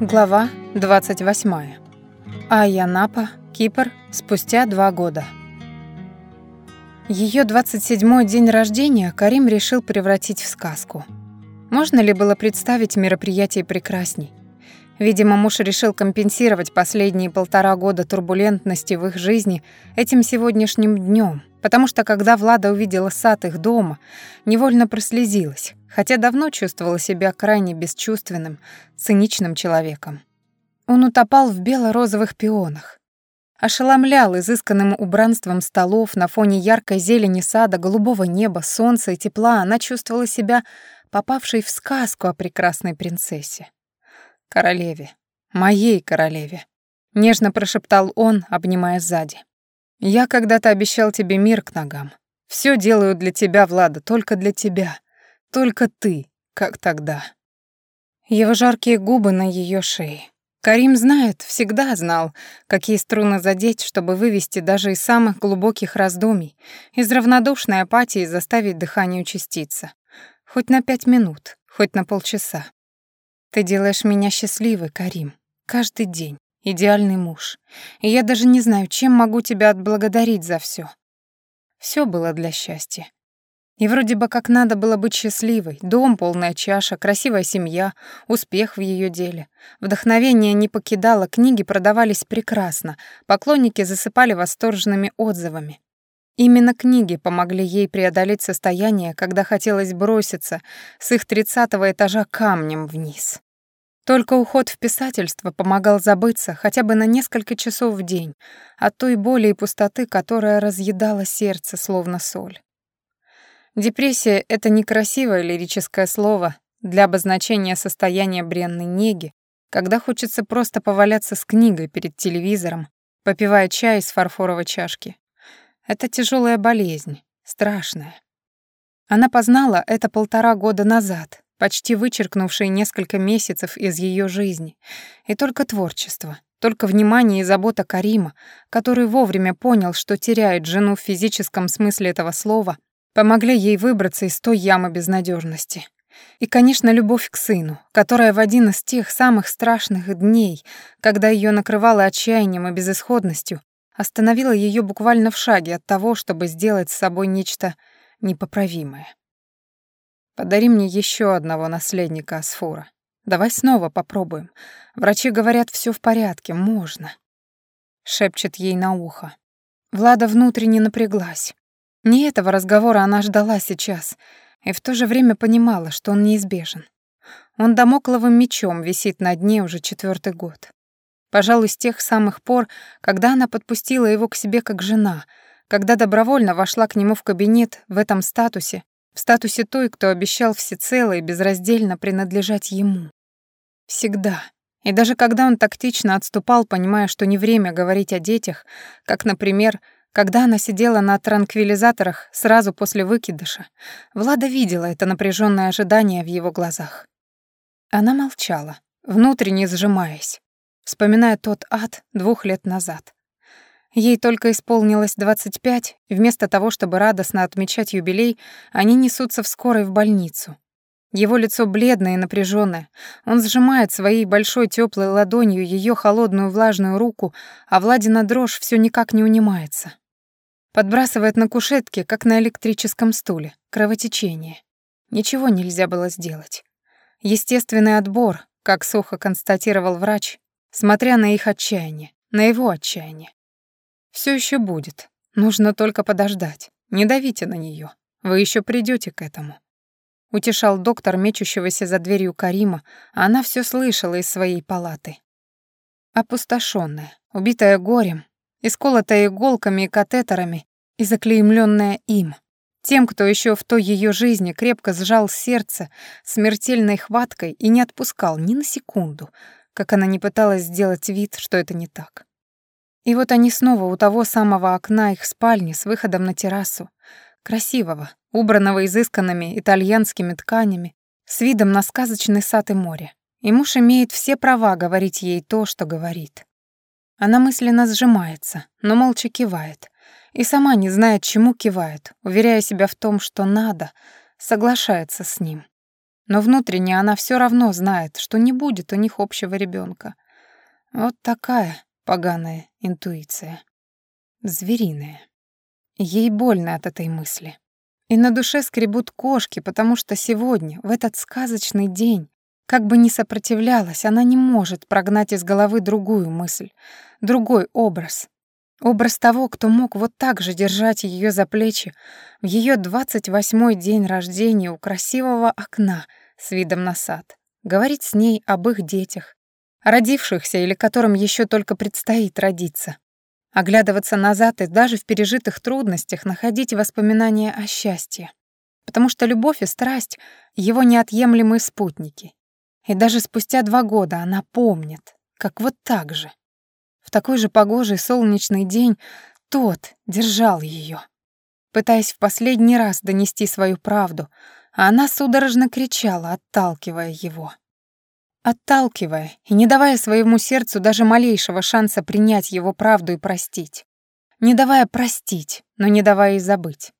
Глава 28. Айянапа, Кипр, спустя два года. Ее 27-й день рождения Карим решил превратить в сказку. Можно ли было представить мероприятие прекрасней? Видимо, муж решил компенсировать последние полтора года турбулентности в их жизни этим сегодняшним днем, потому что когда Влада увидела сад их дома, невольно прослезилась, хотя давно чувствовала себя крайне бесчувственным, циничным человеком. Он утопал в бело-розовых пионах, ошеломлял изысканным убранством столов на фоне яркой зелени сада, голубого неба, солнца и тепла. Она чувствовала себя попавшей в сказку о прекрасной принцессе. «Королеве, моей королеве», — нежно прошептал он, обнимая сзади. «Я когда-то обещал тебе мир к ногам. Все делаю для тебя, Влада, только для тебя. Только ты, как тогда. Его жаркие губы на ее шее. Карим знает, всегда знал, какие струны задеть, чтобы вывести даже из самых глубоких раздумий, из равнодушной апатии заставить дыхание участиться. Хоть на пять минут, хоть на полчаса. Ты делаешь меня счастливой, Карим. Каждый день. Идеальный муж. И я даже не знаю, чем могу тебя отблагодарить за все. Все было для счастья. И вроде бы как надо было быть счастливой. Дом, полная чаша, красивая семья, успех в ее деле. Вдохновение не покидало, книги продавались прекрасно, поклонники засыпали восторженными отзывами. Именно книги помогли ей преодолеть состояние, когда хотелось броситься с их тридцатого этажа камнем вниз. Только уход в писательство помогал забыться хотя бы на несколько часов в день от той боли и пустоты, которая разъедала сердце, словно соль. Депрессия — это некрасивое лирическое слово для обозначения состояния бренной неги, когда хочется просто поваляться с книгой перед телевизором, попивая чай из фарфоровой чашки. Это тяжелая болезнь, страшная. Она познала это полтора года назад, почти вычеркнувшие несколько месяцев из ее жизни. И только творчество, только внимание и забота Карима, который вовремя понял, что теряет жену в физическом смысле этого слова, помогли ей выбраться из той ямы безнадежности. И, конечно, любовь к сыну, которая в один из тех самых страшных дней, когда ее накрывало отчаянием и безысходностью, остановила ее буквально в шаге от того, чтобы сделать с собой нечто непоправимое. «Подари мне еще одного наследника Асфура. Давай снова попробуем. Врачи говорят, все в порядке, можно», — шепчет ей на ухо. Влада внутренне напряглась. Не этого разговора она ждала сейчас, и в то же время понимала, что он неизбежен. Он домокловым мечом висит над ней уже четвертый год. Пожалуй, с тех самых пор, когда она подпустила его к себе как жена, когда добровольно вошла к нему в кабинет в этом статусе, в статусе той, кто обещал всецело и безраздельно принадлежать ему. Всегда. И даже когда он тактично отступал, понимая, что не время говорить о детях, как, например, когда она сидела на транквилизаторах сразу после выкидыша, Влада видела это напряженное ожидание в его глазах. Она молчала, внутренне сжимаясь, вспоминая тот ад двух лет назад. Ей только исполнилось 25, и вместо того, чтобы радостно отмечать юбилей, они несутся в скорой в больницу. Его лицо бледное и напряженное. Он сжимает своей большой теплой ладонью ее холодную влажную руку, а Владина дрожь все никак не унимается. Подбрасывает на кушетке, как на электрическом стуле. Кровотечение. Ничего нельзя было сделать. Естественный отбор, как сухо констатировал врач, смотря на их отчаяние, на его отчаяние. Все еще будет. Нужно только подождать. Не давите на нее. Вы еще придете к этому. Утешал доктор, мечущегося за дверью Карима, а она все слышала из своей палаты. Опустошенная, убитая горем, исколотая иголками и катетерами и заклеймленная им, тем, кто еще в той ее жизни крепко сжал сердце смертельной хваткой и не отпускал ни на секунду, как она не пыталась сделать вид, что это не так. И вот они снова у того самого окна их спальни с выходом на террасу, красивого, убранного изысканными итальянскими тканями, с видом на сказочный сад и море. И муж имеет все права говорить ей то, что говорит. Она мысленно сжимается, но молча кивает. И сама не знает, чему кивает, уверяя себя в том, что надо, соглашается с ним. Но внутренне она все равно знает, что не будет у них общего ребенка. Вот такая поганая интуиция. Звериная. Ей больно от этой мысли. И на душе скребут кошки, потому что сегодня, в этот сказочный день, как бы ни сопротивлялась, она не может прогнать из головы другую мысль, другой образ. Образ того, кто мог вот так же держать ее за плечи в ее двадцать восьмой день рождения у красивого окна с видом на сад, говорить с ней об их детях, родившихся или которым еще только предстоит родиться, оглядываться назад и даже в пережитых трудностях находить воспоминания о счастье. Потому что любовь и страсть — его неотъемлемые спутники. И даже спустя два года она помнит, как вот так же. В такой же погожий солнечный день тот держал ее, пытаясь в последний раз донести свою правду, она судорожно кричала, отталкивая его отталкивая и не давая своему сердцу даже малейшего шанса принять его правду и простить. Не давая простить, но не давая и забыть.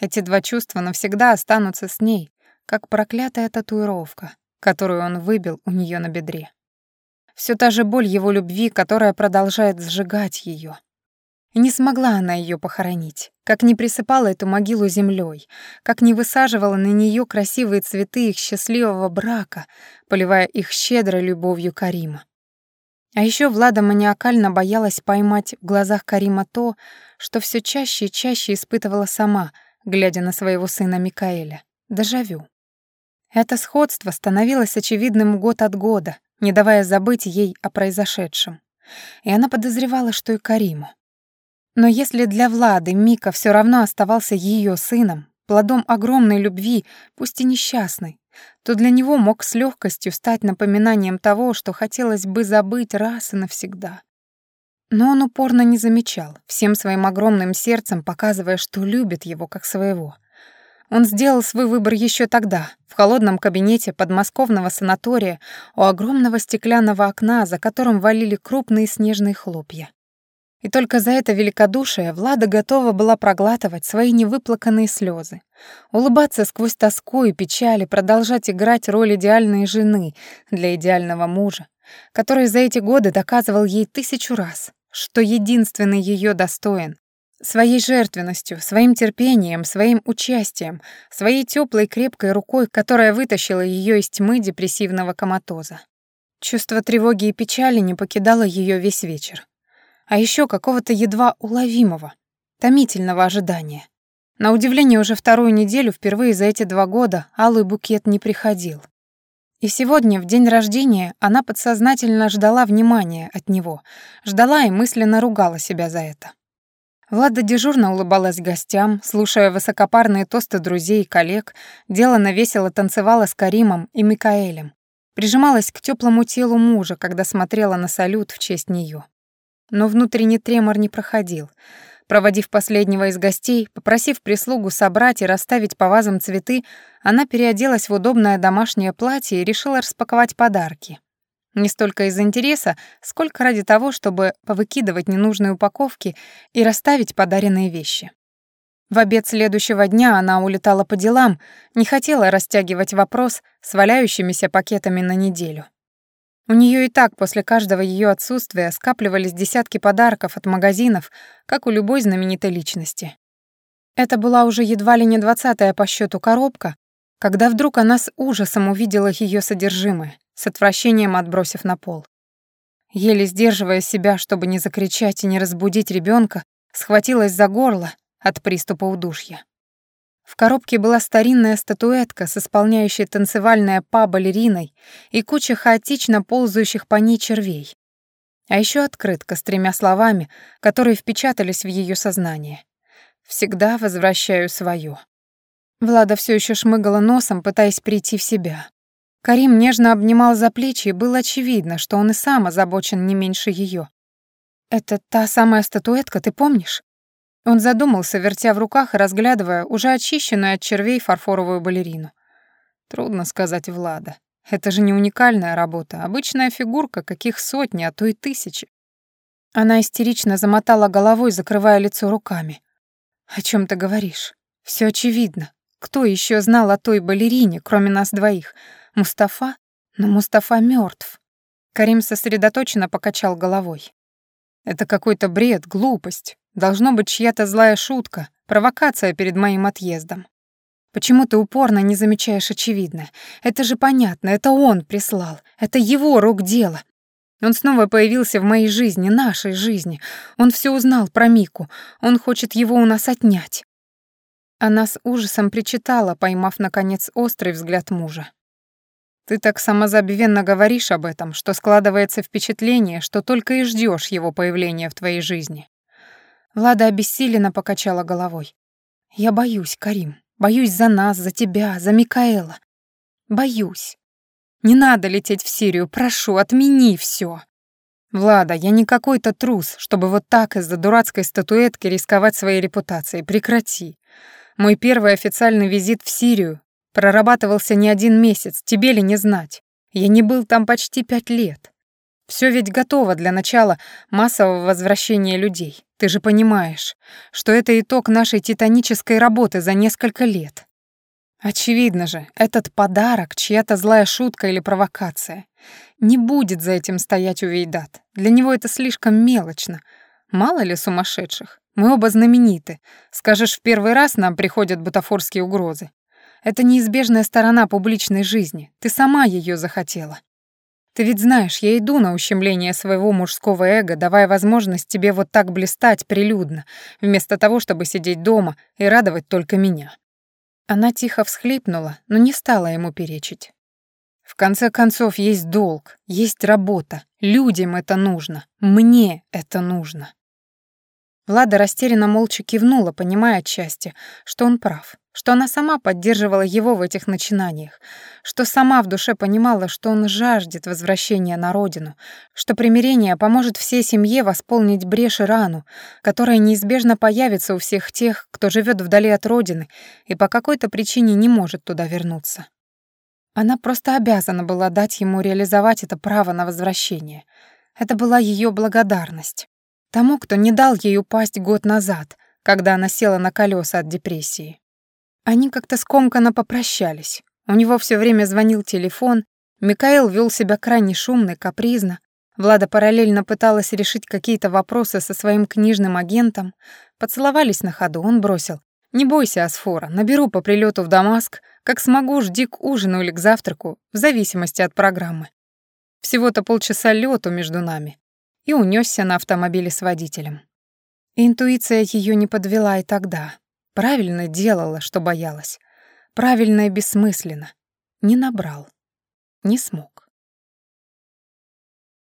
Эти два чувства навсегда останутся с ней, как проклятая татуировка, которую он выбил у нее на бедре. Все та же боль его любви, которая продолжает сжигать ее. Не смогла она ее похоронить, как не присыпала эту могилу землей, как не высаживала на нее красивые цветы их счастливого брака, поливая их щедрой любовью Карима. А еще Влада маниакально боялась поймать в глазах Карима то, что все чаще и чаще испытывала сама, глядя на своего сына Микаэля. Дежавю. Это сходство становилось очевидным год от года, не давая забыть ей о произошедшем. И она подозревала, что и Кариму. Но если для Влады Мика все равно оставался ее сыном, плодом огромной любви, пусть и несчастной, то для него мог с легкостью стать напоминанием того, что хотелось бы забыть раз и навсегда. Но он упорно не замечал, всем своим огромным сердцем показывая, что любит его как своего. Он сделал свой выбор еще тогда, в холодном кабинете подмосковного санатория у огромного стеклянного окна, за которым валили крупные снежные хлопья. И только за это великодушие Влада готова была проглатывать свои невыплаканные слезы, улыбаться сквозь тоску и печаль и продолжать играть роль идеальной жены для идеального мужа, который за эти годы доказывал ей тысячу раз, что единственный ее достоин, своей жертвенностью, своим терпением, своим участием, своей теплой крепкой рукой, которая вытащила ее из тьмы депрессивного коматоза. Чувство тревоги и печали не покидало ее весь вечер а еще какого-то едва уловимого, томительного ожидания. На удивление, уже вторую неделю впервые за эти два года алый букет не приходил. И сегодня, в день рождения, она подсознательно ждала внимания от него, ждала и мысленно ругала себя за это. Влада дежурно улыбалась гостям, слушая высокопарные тосты друзей и коллег, делано весело танцевала с Каримом и Микаэлем, прижималась к теплому телу мужа, когда смотрела на салют в честь нее. Но внутренний тремор не проходил. Проводив последнего из гостей, попросив прислугу собрать и расставить по вазам цветы, она переоделась в удобное домашнее платье и решила распаковать подарки. Не столько из интереса, сколько ради того, чтобы повыкидывать ненужные упаковки и расставить подаренные вещи. В обед следующего дня она улетала по делам, не хотела растягивать вопрос с валяющимися пакетами на неделю. У нее и так после каждого ее отсутствия скапливались десятки подарков от магазинов, как у любой знаменитой личности. Это была уже едва ли не двадцатая по счету коробка, когда вдруг она с ужасом увидела ее содержимое, с отвращением отбросив на пол. Еле сдерживая себя, чтобы не закричать и не разбудить ребенка, схватилась за горло от приступа удушья. В коробке была старинная статуэтка с исполняющей танцевальная па балериной и куча хаотично ползающих по ней червей. А еще открытка с тремя словами, которые впечатались в ее сознание. «Всегда возвращаю свое». Влада все еще шмыгала носом, пытаясь прийти в себя. Карим нежно обнимал за плечи, и было очевидно, что он и сам озабочен не меньше ее. «Это та самая статуэтка, ты помнишь?» Он задумался, вертя в руках и разглядывая уже очищенную от червей фарфоровую балерину. Трудно сказать Влада. Это же не уникальная работа, обычная фигурка, каких сотни, а то и тысячи. Она истерично замотала головой, закрывая лицо руками. «О чем ты говоришь? Все очевидно. Кто еще знал о той балерине, кроме нас двоих? Мустафа? Но Мустафа мертв. Карим сосредоточенно покачал головой. Это какой-то бред, глупость. Должно быть чья-то злая шутка, провокация перед моим отъездом. Почему ты упорно не замечаешь очевидное? Это же понятно, это он прислал, это его рук дело. Он снова появился в моей жизни, нашей жизни. Он все узнал про Мику, он хочет его у нас отнять. Она с ужасом причитала, поймав, наконец, острый взгляд мужа. «Ты так самозабвенно говоришь об этом, что складывается впечатление, что только и ждешь его появления в твоей жизни». Влада обессиленно покачала головой. «Я боюсь, Карим. Боюсь за нас, за тебя, за Микаэла. Боюсь. Не надо лететь в Сирию, прошу, отмени все. Влада, я не какой-то трус, чтобы вот так из-за дурацкой статуэтки рисковать своей репутацией. Прекрати. Мой первый официальный визит в Сирию прорабатывался не один месяц, тебе ли не знать. Я не был там почти пять лет. Все ведь готово для начала массового возвращения людей. Ты же понимаешь, что это итог нашей титанической работы за несколько лет. Очевидно же, этот подарок — чья-то злая шутка или провокация. Не будет за этим стоять Увейдат. Для него это слишком мелочно. Мало ли сумасшедших. Мы оба знамениты. Скажешь, в первый раз нам приходят бутафорские угрозы. Это неизбежная сторона публичной жизни. Ты сама ее захотела. Ты ведь знаешь, я иду на ущемление своего мужского эго, давая возможность тебе вот так блистать прилюдно, вместо того, чтобы сидеть дома и радовать только меня. Она тихо всхлипнула, но не стала ему перечить. В конце концов, есть долг, есть работа. Людям это нужно. Мне это нужно. Влада растерянно молча кивнула, понимая отчасти, что он прав, что она сама поддерживала его в этих начинаниях, что сама в душе понимала, что он жаждет возвращения на родину, что примирение поможет всей семье восполнить брешь и рану, которая неизбежно появится у всех тех, кто живет вдали от родины и по какой-то причине не может туда вернуться. Она просто обязана была дать ему реализовать это право на возвращение. Это была ее благодарность. Тому, кто не дал ей упасть год назад, когда она села на колеса от депрессии. Они как-то скомканно попрощались. У него все время звонил телефон, Микаэл вел себя крайне шумно и капризно, Влада параллельно пыталась решить какие-то вопросы со своим книжным агентом. Поцеловались на ходу, он бросил. «Не бойся, Асфора, наберу по прилету в Дамаск, как смогу, жди к ужину или к завтраку, в зависимости от программы. Всего-то полчаса лету между нами и унесся на автомобиле с водителем. Интуиция ее не подвела и тогда. Правильно делала, что боялась. Правильно и бессмысленно. Не набрал. Не смог.